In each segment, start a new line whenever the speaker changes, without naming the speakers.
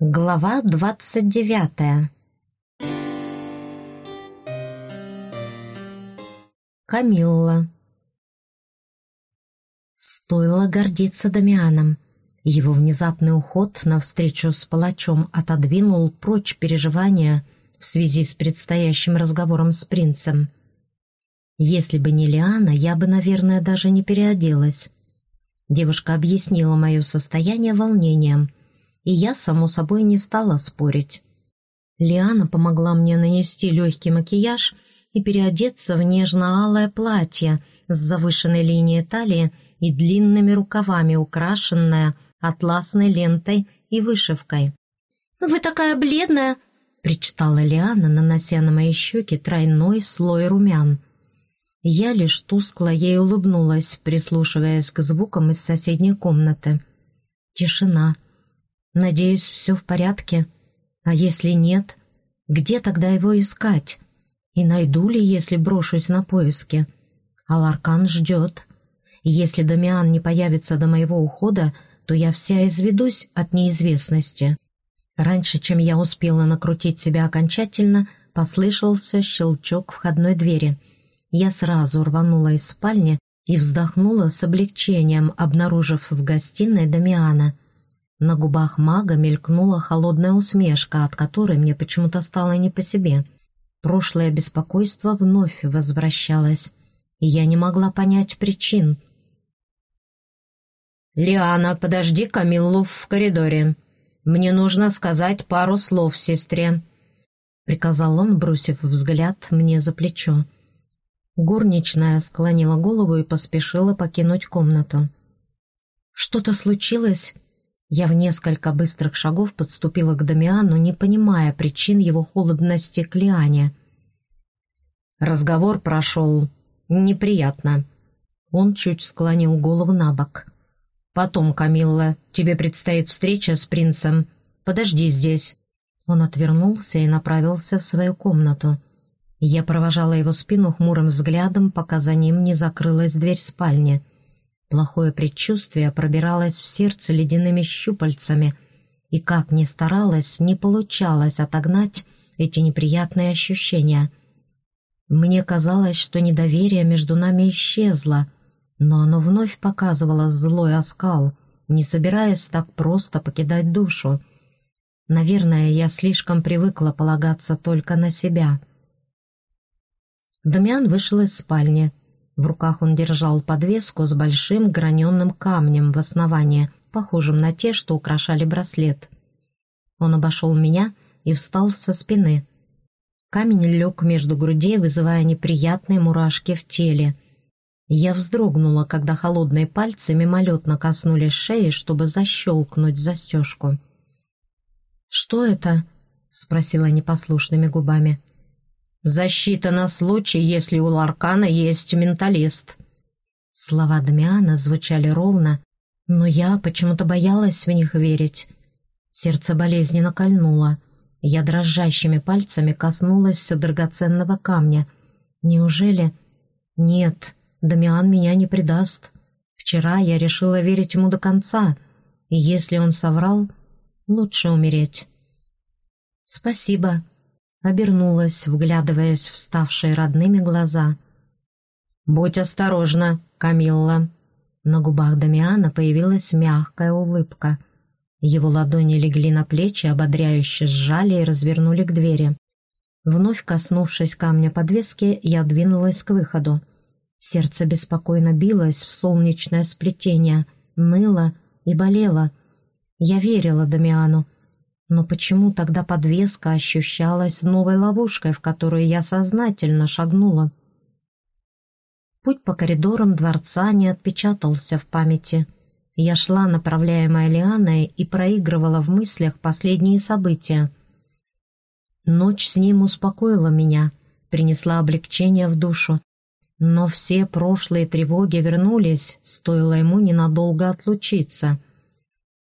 Глава двадцать девятая Камилла Стоило гордиться Дамианом. Его внезапный уход навстречу с палачом отодвинул прочь переживания в связи с предстоящим разговором с принцем. Если бы не Лиана, я бы, наверное, даже не переоделась. Девушка объяснила мое состояние волнением — и я, само собой, не стала спорить. Лиана помогла мне нанести легкий макияж и переодеться в нежно-алое платье с завышенной линией талии и длинными рукавами, украшенное атласной лентой и вышивкой. «Вы такая бледная!» — причитала Лиана, нанося на мои щеки тройной слой румян. Я лишь тускло ей улыбнулась, прислушиваясь к звукам из соседней комнаты. Тишина. Надеюсь, все в порядке. А если нет, где тогда его искать? И найду ли, если брошусь на поиски? Аларкан ждет. Если Дамиан не появится до моего ухода, то я вся изведусь от неизвестности. Раньше, чем я успела накрутить себя окончательно, послышался щелчок входной двери. Я сразу рванула из спальни и вздохнула с облегчением, обнаружив в гостиной Дамиана — на губах мага мелькнула холодная усмешка, от которой мне почему-то стало не по себе. Прошлое беспокойство вновь возвращалось, и я не могла понять причин. «Лиана, подожди Камиллу в коридоре. Мне нужно сказать пару слов сестре», — приказал он, бросив взгляд мне за плечо. Горничная склонила голову и поспешила покинуть комнату. «Что-то случилось?» Я в несколько быстрых шагов подступила к Дамиану, не понимая причин его холодности к Лиане. Разговор прошел неприятно. Он чуть склонил голову на бок. «Потом, Камилла, тебе предстоит встреча с принцем. Подожди здесь». Он отвернулся и направился в свою комнату. Я провожала его спину хмурым взглядом, пока за ним не закрылась дверь спальни. Плохое предчувствие пробиралось в сердце ледяными щупальцами, и как ни старалась, не получалось отогнать эти неприятные ощущения. Мне казалось, что недоверие между нами исчезло, но оно вновь показывало злой оскал, не собираясь так просто покидать душу. Наверное, я слишком привыкла полагаться только на себя. Дамиан вышел из спальни — в руках он держал подвеску с большим граненым камнем в основании, похожим на те, что украшали браслет. Он обошел меня и встал со спины. Камень лег между грудей, вызывая неприятные мурашки в теле. Я вздрогнула, когда холодные пальцы мимолетно коснулись шеи, чтобы защелкнуть застежку. «Что это?» — спросила непослушными губами. Защита на случай, если у Ларкана есть менталист». Слова Дамиана звучали ровно, но я почему-то боялась в них верить. Сердце болезненно кольнуло. Я дрожащими пальцами коснулась драгоценного камня. Неужели... Нет, Дамиан меня не предаст. Вчера я решила верить ему до конца, и если он соврал, лучше умереть. «Спасибо», обернулась, вглядываясь в ставшие родными глаза. «Будь осторожна, Камилла!» На губах Дамиана появилась мягкая улыбка. Его ладони легли на плечи, ободряюще сжали и развернули к двери. Вновь коснувшись камня подвески, я двинулась к выходу. Сердце беспокойно билось в солнечное сплетение, ныло и болело. Я верила Дамиану, но почему тогда подвеска ощущалась новой ловушкой, в которую я сознательно шагнула? Путь по коридорам дворца не отпечатался в памяти. Я шла, направляемая Лианой, и проигрывала в мыслях последние события. Ночь с ним успокоила меня, принесла облегчение в душу. Но все прошлые тревоги вернулись, стоило ему ненадолго отлучиться.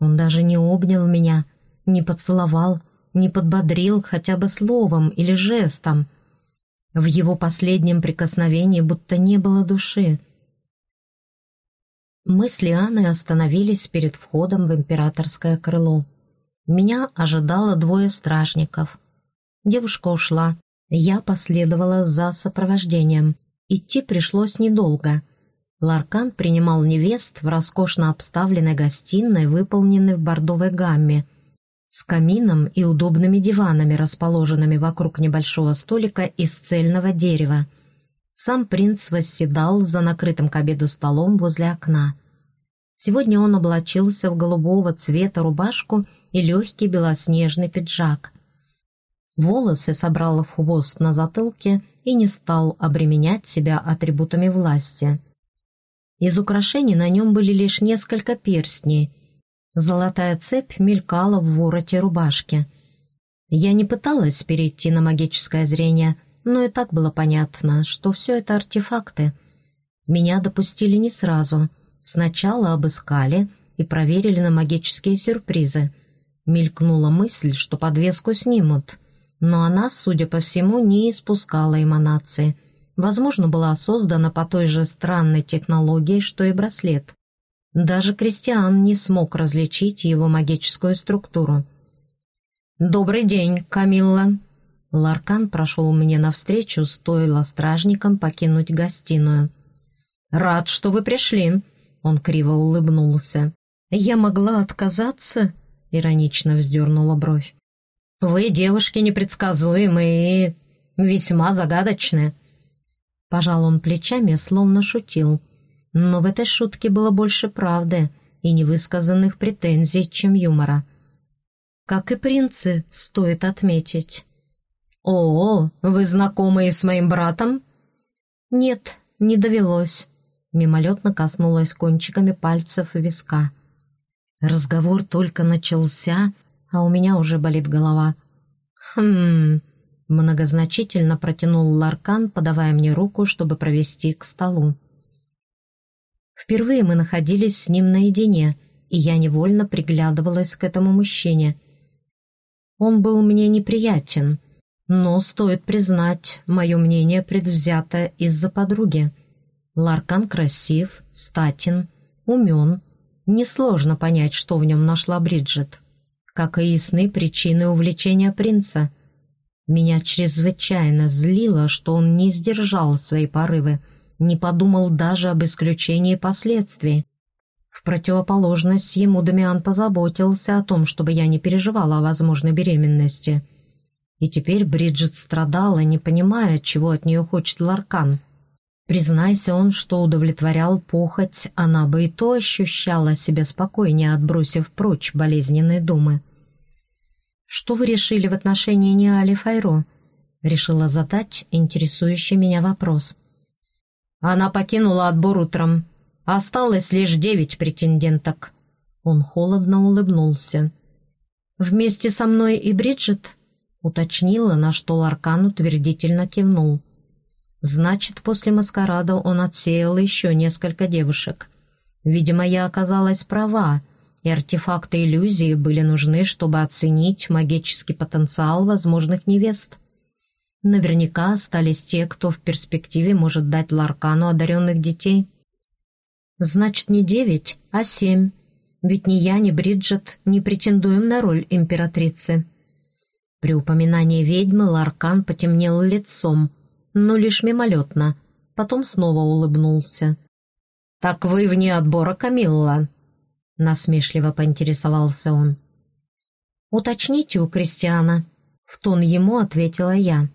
Он даже не обнял меня — не поцеловал, не подбодрил хотя бы словом или жестом. В его последнем прикосновении будто не было души. Мы с Лианой остановились перед входом в императорское крыло. Меня ожидало двое стражников. Девушка ушла. Я последовала за сопровождением. Идти пришлось недолго. Ларкан принимал невест в роскошно обставленной гостиной, выполненной в бордовой гамме, с камином и удобными диванами, расположенными вокруг небольшого столика из цельного дерева. Сам принц восседал за накрытым к обеду столом возле окна. Сегодня он облачился в голубого цвета рубашку и легкий белоснежный пиджак. Волосы собрал в хвост на затылке и не стал обременять себя атрибутами власти. Из украшений на нем были лишь несколько перстней. Золотая цепь мелькала в вороте рубашки. Я не пыталась перейти на магическое зрение — но и так было понятно, что все это артефакты. Меня допустили не сразу. Сначала обыскали и проверили на магические сюрпризы. Мелькнула мысль, что подвеску снимут, но она, судя по всему, не испускала эманации. Возможно, была создана по той же странной технологии, что и браслет. Даже Кристиан не смог различить его магическую структуру. «Добрый день, Камилла!» Ларкан прошел мне навстречу, стоило стражникам покинуть гостиную. «Рад, что вы пришли», — он криво улыбнулся. «Я могла отказаться?» — иронично вздернула бровь. «Вы, девушки, непредсказуемые и весьма загадочны». Пожал он плечами, словно шутил. Но в этой шутке было больше правды и невысказанных претензий, чем юмора. Как и принцы, стоит отметить. «О, вы знакомы с моим братом?» «Нет, не довелось», — мимолетно коснулась кончиками пальцев виска. Разговор только начался, а у меня уже болит голова. «Хм...» — многозначительно протянул Ларкан, подавая мне руку, чтобы провести к столу. Впервые мы находились с ним наедине, и я невольно приглядывалась к этому мужчине. Он был мне неприятен — но, стоит признать, мое мнение предвзято из-за подруги. Ларкан красив, статен, умен. Несложно понять, что в нем нашла Бриджит. Как и ясны причины увлечения принца. Меня чрезвычайно злило, что он не сдержал свои порывы, не подумал даже об исключении последствий. В противоположность ему Дамиан позаботился о том, чтобы я не переживала о возможной беременности — и теперь Бриджит страдала, не понимая, чего от нее хочет Ларкан. Признайся он, что удовлетворял похоть, она бы и то ощущала себя спокойнее, отбросив прочь болезненные думы. «Что вы решили в отношении Ниали Файро?» Решила задать интересующий меня вопрос. «Она покинула отбор утром. Осталось лишь девять претенденток». Он холодно улыбнулся. «Вместе со мной и Бриджит?» Уточнила, на что Ларкан утвердительно кивнул. Значит, после маскарада он отсеял еще несколько девушек. Видимо, я оказалась права, и артефакты иллюзии были нужны, чтобы оценить магический потенциал возможных невест. Наверняка остались те, кто в перспективе может дать Ларкану одаренных детей. Значит, не девять, а семь. Ведь ни я, ни Бриджит не претендуем на роль императрицы. При упоминании ведьмы Ларкан потемнел лицом, но лишь мимолетно, потом снова улыбнулся. «Так вы вне отбора, Камилла?» Насмешливо поинтересовался он. «Уточните у Кристиана», — в тон ему ответила я.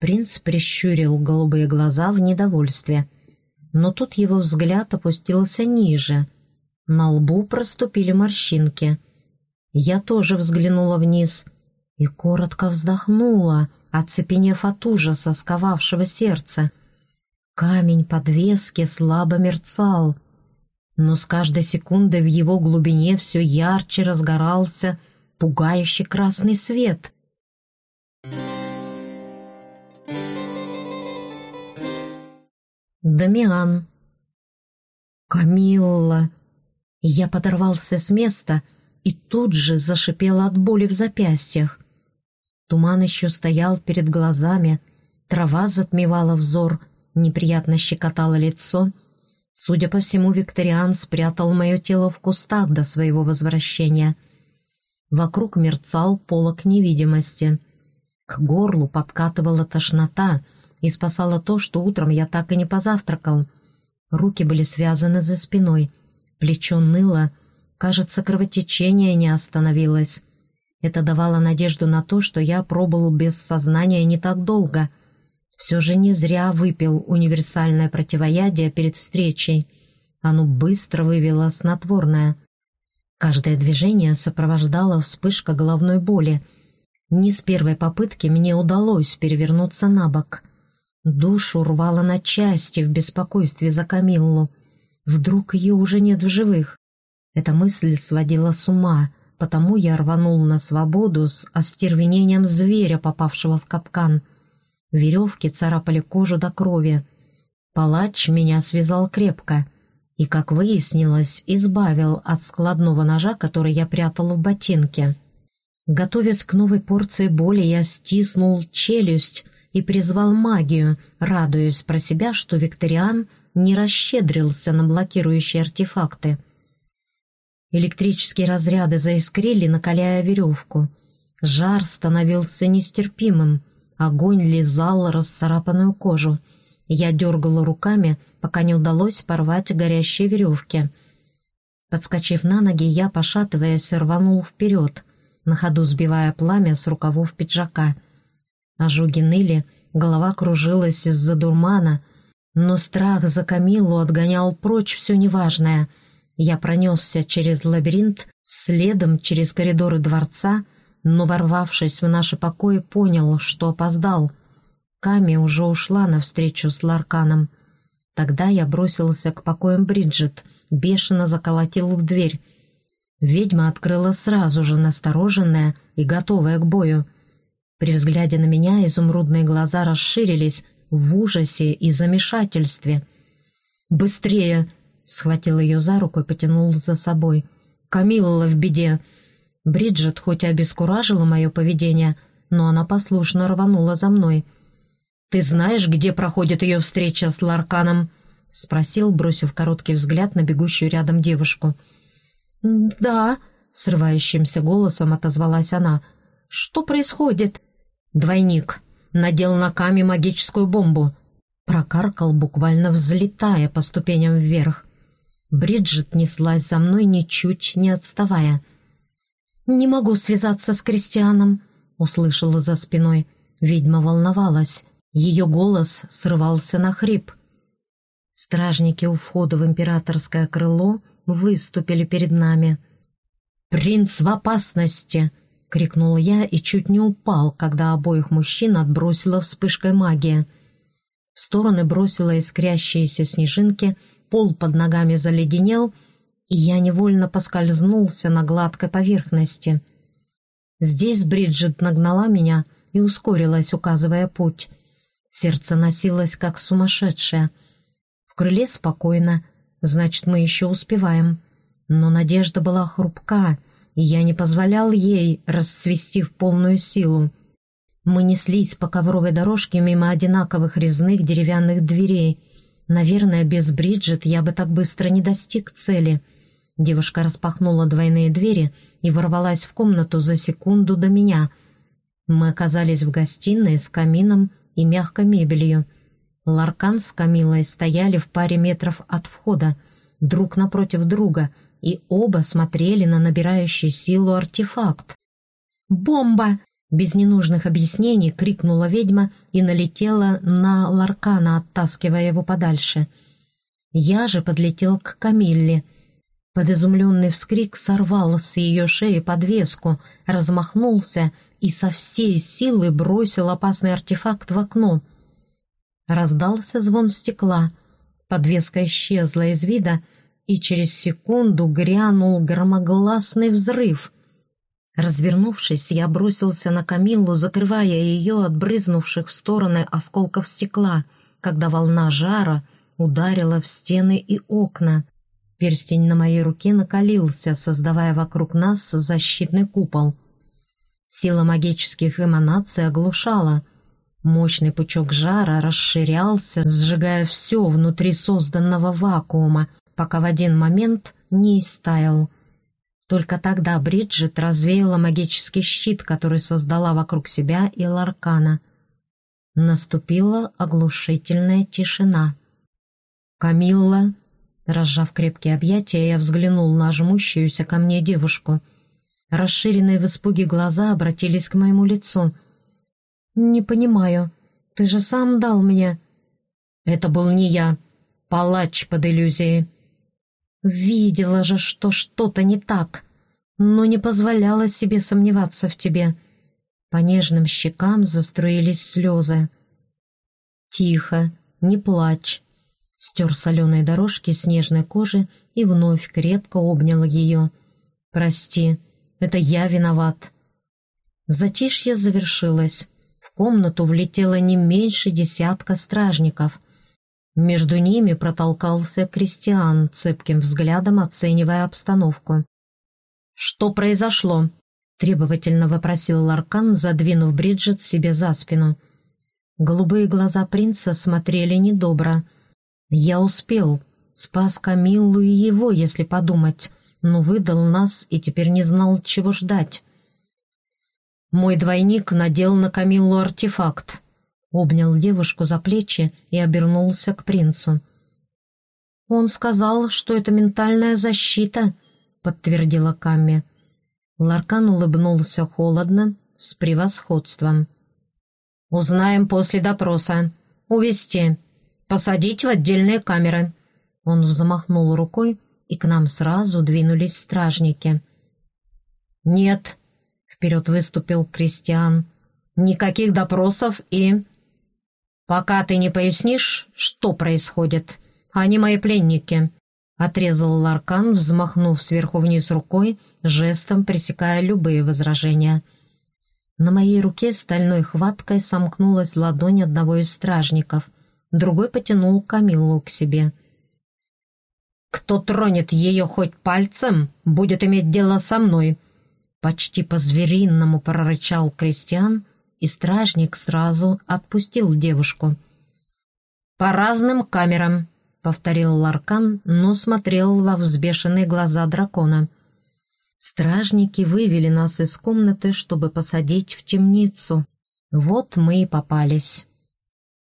Принц прищурил голубые глаза в недовольстве, но тут его взгляд опустился ниже. На лбу проступили морщинки. Я тоже взглянула вниз — и коротко вздохнула, оцепенев от ужаса, сковавшего сердце. Камень подвески слабо мерцал, но с каждой секундой в его глубине все ярче разгорался пугающий красный свет. Дамиан. Камилла. Я подорвался с места и тут же зашипел от боли в запястьях. Туман еще стоял перед глазами, трава затмевала взор, неприятно щекотало лицо. Судя по всему, Викториан спрятал мое тело в кустах до своего возвращения. Вокруг мерцал полок невидимости. К горлу подкатывала тошнота и спасала то, что утром я так и не позавтракал. Руки были связаны за спиной, плечо ныло, кажется, кровотечение не остановилось. Это давало надежду на то, что я пробыл без сознания не так долго. Все же не зря выпил универсальное противоядие перед встречей. Оно быстро вывело снотворное. Каждое движение сопровождало вспышка головной боли — не с первой попытки мне удалось перевернуться на бок. Душу рвало на части в беспокойстве за Камиллу. Вдруг ее уже нет в живых. Эта мысль сводила с ума, потому я рванул на свободу с остервенением зверя, попавшего в капкан. Веревки царапали кожу до крови. Палач меня связал крепко и, как выяснилось, избавил от складного ножа, который я прятал в ботинке. Готовясь к новой порции боли, я стиснул челюсть и призвал магию, радуясь про себя, что Викториан не расщедрился на блокирующие артефакты. Электрические разряды заискрили, накаляя веревку. Жар становился нестерпимым, огонь лизал расцарапанную кожу. Я дергала руками, пока не удалось порвать горящие веревки. Подскочив на ноги, я, пошатываясь, рванул вперед — на ходу сбивая пламя с рукавов пиджака. Ожоги ныли, голова кружилась из-за дурмана, но страх за Камилу отгонял прочь все неважное. Я пронесся через лабиринт, следом через коридоры дворца, но, ворвавшись в наши покои, понял, что опоздал. Ками уже ушла навстречу с Ларканом. Тогда я бросился к покоям Бриджит, бешено заколотил в дверь. Ведьма открыла сразу же, настороженная и готовая к бою. При взгляде на меня изумрудные глаза расширились в ужасе и замешательстве. «Быстрее!» — схватил ее за руку и потянул за собой. «Камилла в беде!» Бриджит хоть и обескуражила мое поведение, но она послушно рванула за мной. «Ты знаешь, где проходит ее встреча с Ларканом?» — спросил, бросив короткий взгляд на бегущую рядом девушку. — «Да», — срывающимся голосом отозвалась она. «Что происходит?» «Двойник. Надел на Ками магическую бомбу». Прокаркал, буквально взлетая по ступеням вверх. Бриджит неслась за мной, ничуть не отставая. «Не могу связаться с Кристианом», — услышала за спиной. Ведьма волновалась. Ее голос срывался на хрип. Стражники у входа в императорское крыло выступили перед нами. «Принц в опасности!» — крикнул я и чуть не упал, когда обоих мужчин отбросила вспышкой магия. В стороны бросила искрящиеся снежинки, пол под ногами заледенел, и я невольно поскользнулся на гладкой поверхности. Здесь Бриджит нагнала меня и ускорилась, указывая путь. Сердце носилось, как сумасшедшее. В крыле спокойно, значит, мы еще успеваем. Но надежда была хрупка, и я не позволял ей расцвести в полную силу. Мы неслись по ковровой дорожке мимо одинаковых резных деревянных дверей. Наверное, без Бриджит я бы так быстро не достиг цели. Девушка распахнула двойные двери и ворвалась в комнату за секунду до меня. Мы оказались в гостиной с камином и мягкой мебелью — Ларкан с Камилой стояли в паре метров от входа, друг напротив друга, и оба смотрели на набирающий силу артефакт. «Бомба!» — без ненужных объяснений крикнула ведьма и налетела на Ларкана, оттаскивая его подальше. Я же подлетел к Камилле. Под изумленный вскрик сорвал с ее шеи подвеску, размахнулся и со всей силы бросил опасный артефакт в окно — Раздался звон стекла. Подвеска исчезла из вида, и через секунду грянул громогласный взрыв. Развернувшись, я бросился на Камиллу, закрывая ее от брызнувших в стороны осколков стекла, когда волна жара ударила в стены и окна. Перстень на моей руке накалился, создавая вокруг нас защитный купол. Сила магических эманаций оглушала — Мощный пучок жара расширялся, сжигая все внутри созданного вакуума, пока в один момент не истаял. Только тогда Бриджит развеяла магический щит, который создала вокруг себя и Ларкана. Наступила оглушительная тишина. «Камилла!» Разжав крепкие объятия, я взглянул на жмущуюся ко мне девушку. Расширенные в испуге глаза обратились к моему лицу. «Не понимаю. Ты же сам дал мне...» «Это был не я. Палач под иллюзией». «Видела же, что что-то не так, но не позволяла себе сомневаться в тебе». По нежным щекам заструились слезы. «Тихо, не плачь», стер соленые дорожки снежной кожи и вновь крепко обнял ее. «Прости, это я виноват». Затишье завершилось. В комнату влетело не меньше десятка стражников. Между ними протолкался крестьян, цепким взглядом оценивая обстановку. «Что произошло?» — требовательно вопросил Ларкан, задвинув Бриджит себе за спину. Голубые глаза принца смотрели недобро — я успел, спас Камиллу и его, если подумать, но выдал нас и теперь не знал, чего ждать. Мой двойник надел на Камиллу артефакт, обнял девушку за плечи и обернулся к принцу. «Он сказал, что это ментальная защита», — подтвердила Камми. Ларкан улыбнулся холодно, с превосходством. «Узнаем после допроса. Увести посадить в отдельные камеры». Он взмахнул рукой, и к нам сразу двинулись стражники. «Нет», — вперед выступил Кристиан, — «никаких допросов и...» «Пока ты не пояснишь, что происходит, они мои пленники», — отрезал Ларкан, взмахнув сверху вниз рукой, жестом пресекая любые возражения. На моей руке стальной хваткой сомкнулась ладонь одного из стражников — другой потянул Камиллу к себе. «Кто тронет ее хоть пальцем, будет иметь дело со мной!» Почти по-звериному прорычал Кристиан, и стражник сразу отпустил девушку. «По разным камерам», — повторил Ларкан, но смотрел во взбешенные глаза дракона. Стражники вывели нас из комнаты, чтобы посадить в темницу. Вот мы и попались.